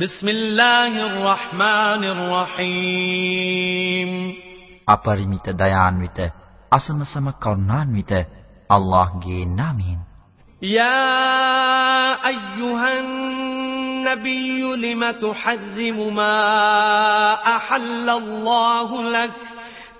بسم الله الرحمن الرحيم අපරිමිත දයාන්විත අසමසම කරුණාන්විත අල්ලාහ්ගේ නාමයෙන් يا أيها النبي لم تحرم ما أحل الله لك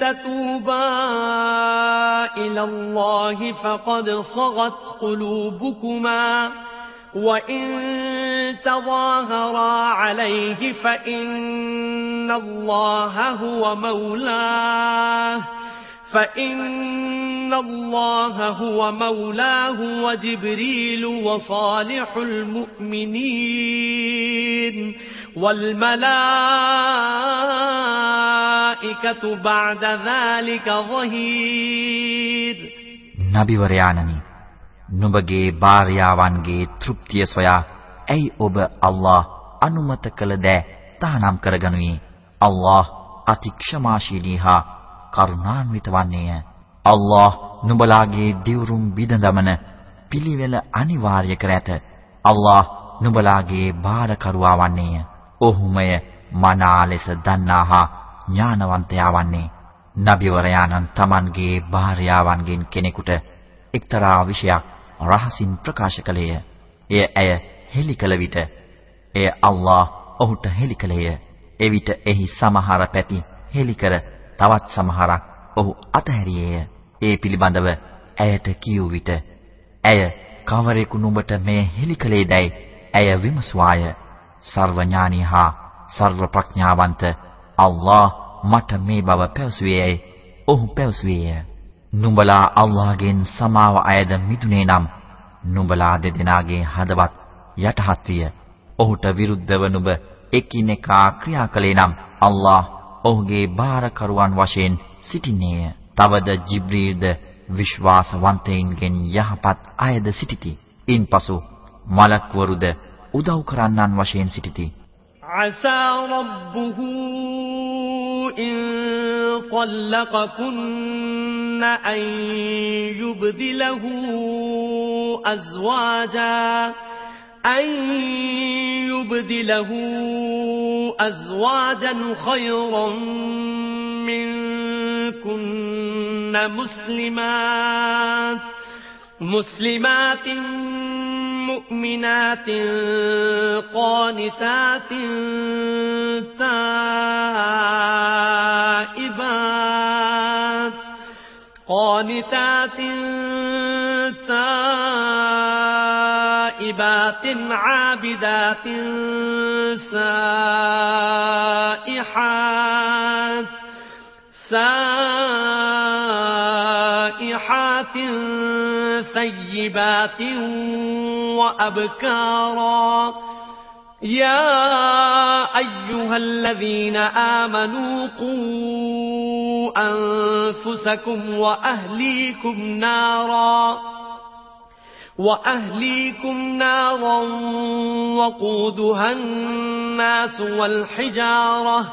تتوبا إلى الله فقد صغت قلوبكما وإن تظاهرا عليه فإن الله هو مولاه فإن الله هو مولاه وجبريل وصالح المؤمنين والملائكة بعد ذلك ظهير නබිවරයාණනි නුඹගේ භාර්යාවන්ගේ තෘප්තිය සොයා ඇයි ඔබ අල්ලාහ් අනුමත කළ දෑ තහනම් කරගනුයේ අල්ලාහ් අතික්ෂමාශීලී හා කරුණාන්විත වන්නේය. අල්ලාහ් නුඹලාගේ දිවුරුම් බිඳදමන පිළිවෙල අනිවාර්ය කර ඇත. අල්ලාහ් නුඹලාගේ බාරකරුවා වන්නේය. ඔහුමය මනා ලෙස දන්නාහා ඥානවන්තයා වන්නේ. නබිවරයාණන් Tamanගේ භාර්යාවන්ගෙන් කෙනෙකුට එක්තරා විෂයක් රහසින් ප්‍රකාශ කළේය. එය ඇය හෙළි කළ විට එය අල්ලාහ් ඔහුට හෙළි කළේය. එවිට එහි සමහර පැති හෙළි කර තවත් සමහරක් ඔහු අතහැරියේය. ඒ පිළිබඳව ඇයට කියූ විට ඇය කවරෙකු නුඹට මේ හෙළි කළේදයි ඇය විමසුවාය. සර්වඥානී හා සර්ව ප්‍රඥාවන්ත අල්ලාහ් මට මේ බව පැවසුවේයයි ඔහු පැවසුවේය. නුඹලා අල්ලාහ්ගෙන් සමාව අයද මිදුනේ නම් නුඹලා දෙදෙනාගේ හදවත් යටහත් විය. ඔහුට විරුද්ධව නුඹ එකිනෙකා ක්‍රියා කළේ නම් අල්ලාහ් ඔහුගේ බාරකරුවන් වශයෙන් සිටින්නේය. තවද ජිබ්‍රීල්ද විශ්වාසවන්තයින්ගෙන් යහපත් අයද සිටිති. ඉන්පසු මලක්වරුද උදව් කරන්නන් වශයෙන් සිටිති. عسى ربه إن طلقكن أن يبدله أزواجا أن يبدله أزواجا خيرا منكن مسلمات مسلمات مؤمنات قانتات تائبات قانتات تائبات عابدات سائحات سائحات ثيبات وأبكارا. يا أيها الذين آمنوا قوا أنفسكم وأهليكم نارا وأهليكم نارا وقودها الناس والحجارة.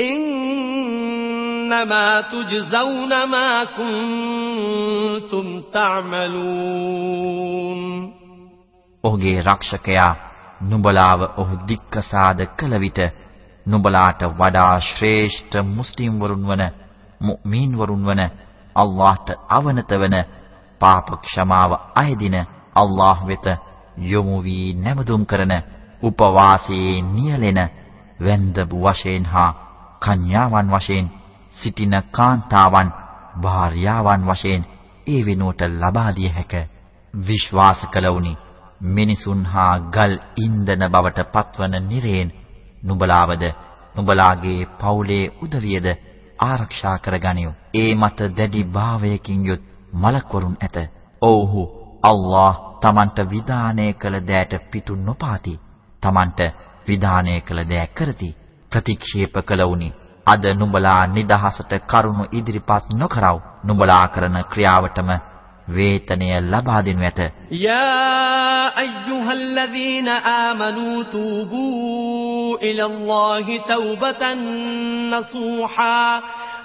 إنما تجزون ما كنتم تعملون إنما تجزون ما كنتم تعملون ඔහුගේ රක්ෂකයා නුඹලාව ඔහු දික්කසාද කළ විට නුඹලාට වඩා ශ්‍රේෂ්ඨ මුස්ලිම් වරුන් වන මුමින් වරුන් වන අල්ලාහ්ට අවනත වන පාප ක්ෂමාව අයදින අල්ලාහ් වෙත යොමු වී නැමදුම් කරන උපවාසයේ නියැලෙන වැන්දබු වශයෙන් හා කන්‍යාවන් වශයෙන් සිටින කාන්තාවන් භාර්යාවන් වශයෙන් ඒ වෙනුවට ලබා දිය හැක විශ්වාස කළවුනි මිනිසුන් හා ගල් ඉන්දන බවට පත්වන නිරේන් නුඹලාවද නුඹලාගේ පවුලේ උදවියද ආරක්ෂා කරගනිව්. ඒ මත දැඩි භාවයකින් යුත් මලක්වරුන් ඇත. ඔව්හු අල්ලාහ් තමන්ට විධානය කළ දෑට පිටු නොපාති. තමන්ට විධානය කළ දෑ කරති. ප්‍රතික්ෂේප කළවුනි. අද නුඹලා නිදහසට කරුණු ඉදිරිපත් නොකරව. නුඹලා කරන ක්‍රියාවටම වේතනය ලබා දෙනු ඇත. යා අයියුහල්ලදීන ආමනූ තූබූ ඉලල්ලාහි තෞබතන් නසූහා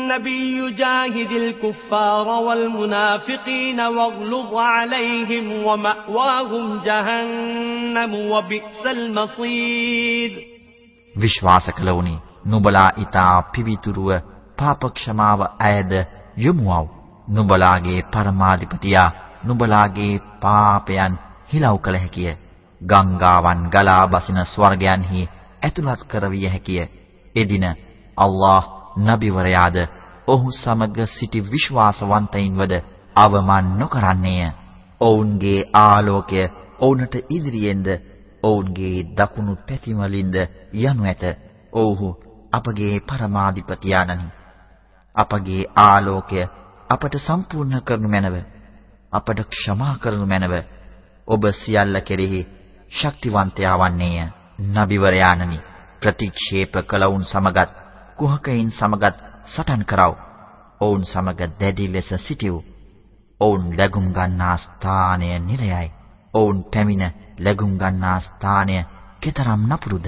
النبي جاهد الكفار والمنافقين واغلظ عليهم ومأواهم جهنم وبئس المصير විශ්වාස කළවුනි නුඹලා ඊතා පිවිතුරුව පාප ක්ෂමාව අයද යොමුවව් නුඹලාගේ පරමාධිපතියා නුඹලාගේ පාපයන් හිලව් කළ හැකිය ගංගාවන් ගලා බසින ස්වර්ගයන්හි ඇතුළත් කරවිය හැකිය. එදින අල්ලාහ් නබිවරයාද ඔහු සමග සිටි විශ්වාසවන්තයින්වද අවමන් නොකරන්නේය. ඔවුන්ගේ ආලෝකය ඔවුන්ට ඉදිරියෙන්ද ඔවුන්ගේ දකුණු පැතිවලින්ද යනු ඇත. ඔව්හු අපගේ පරමාධිපතියාණනි. අපගේ ආලෝකය අපට සම්පූර්ණ කරනු මැනව. අපට ක්ෂමා කරනු මැනව. ඔබ සියල්ල කෙරෙහි ශක්තිවන්තයා වන්නේය. නබිවරයාණනි ප්‍රතික්ෂේප කළවුන් සමගත් කුහකයින් සමගත් සටන් කරව. ඔවුන් සමග දැඩි ලෙස සිටිව්. ඔවුන් ලැබුම් ගන්නා ස්ථානය නිරයයි. ඔවුන් පැමිණ ලැබුම් ගන්නා ස්ථානය කතරම් නපුරුද?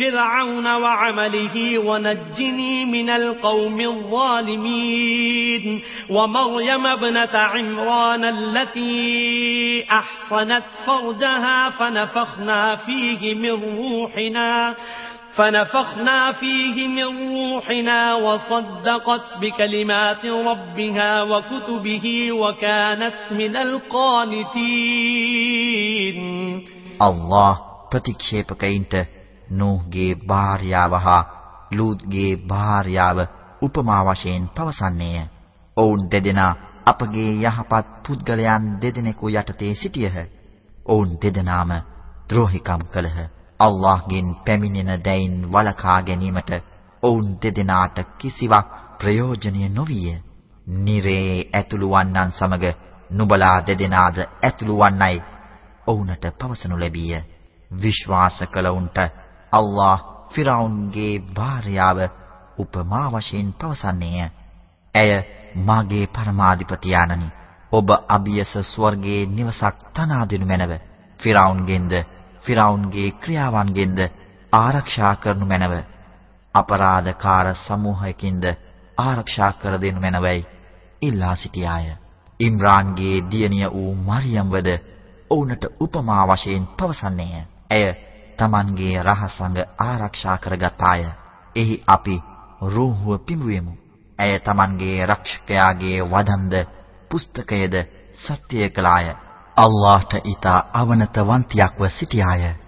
فرعون وعمله ونجني من القوم الظالمين ومريم ابنة عمران التي أحصنت فرجها فنفخنا فيه من روحنا فنفخنا فيه من روحنا وصدقت بكلمات ربها وكتبه وكانت من القانتين الله ප්‍රතික්ෂේපකයින්ට නූහ්ගේ භාර්යාව හා ලූත්ගේ භාර්යාව උපමා වශයෙන් පවසන්නේය. ඔවුන් දෙදෙනා අපගේ යහපත් පුද්ගලයන් දෙදෙනෙකු යටතේ සිටියහ. ඔවුන් දෙදෙනාම ද්‍රෝහිකම් කළහ. අල්ලාහ්ගෙන් පැමිණෙන දැයින් වළකා ගැනීමට ඔවුන් දෙදෙනාට කිසිවක් ප්‍රයෝජනීය නොවිය. නිරේ ඇතුළු වන්නන් සමග නුඹලා දෙදෙනාද ඇතුළු වන්නයි ඔවුන්ට පවසනු ලැබිය. විශ්වාස කළවුන්ට අල්ලාහ් ෆිරාවුන්ගේ භාර්යාව උපමා වශයෙන් පවසන්නේය. ඇය මාගේ පරමාධිපති ආනනි. ඔබ අභියස ස්වර්ගයේ නිවසක් තනා දෙනු මැනව. ෆිරාවුන්ගෙන්ද ෆිරාවුන්ගේ ක්‍රියාවන්ගෙන්ද ආරක්ෂා කරනු මැනව. අපරාධකාර සමූහයකින්ද ආරක්ෂා කර දෙනු මැනවයි ඉල්ලා සිටියාය. ඉම්රාන්ගේ දියණිය වූ මරියම්වද ඔවුන්ට උපමා වශයෙන් පවසන්නේය. ඇය Tamanගේ රහසඟ ආරක්ෂා කරගතාය. එහි අපි රූහුව පිඹුවෙමු. ඇය Tamanගේ රක්ෂකයාගේ වදන්ද පුස්තකයේද සත්‍යය කළාය. අල්ලාහට ඊට අවනතවන්තියක්ව සිටියාය.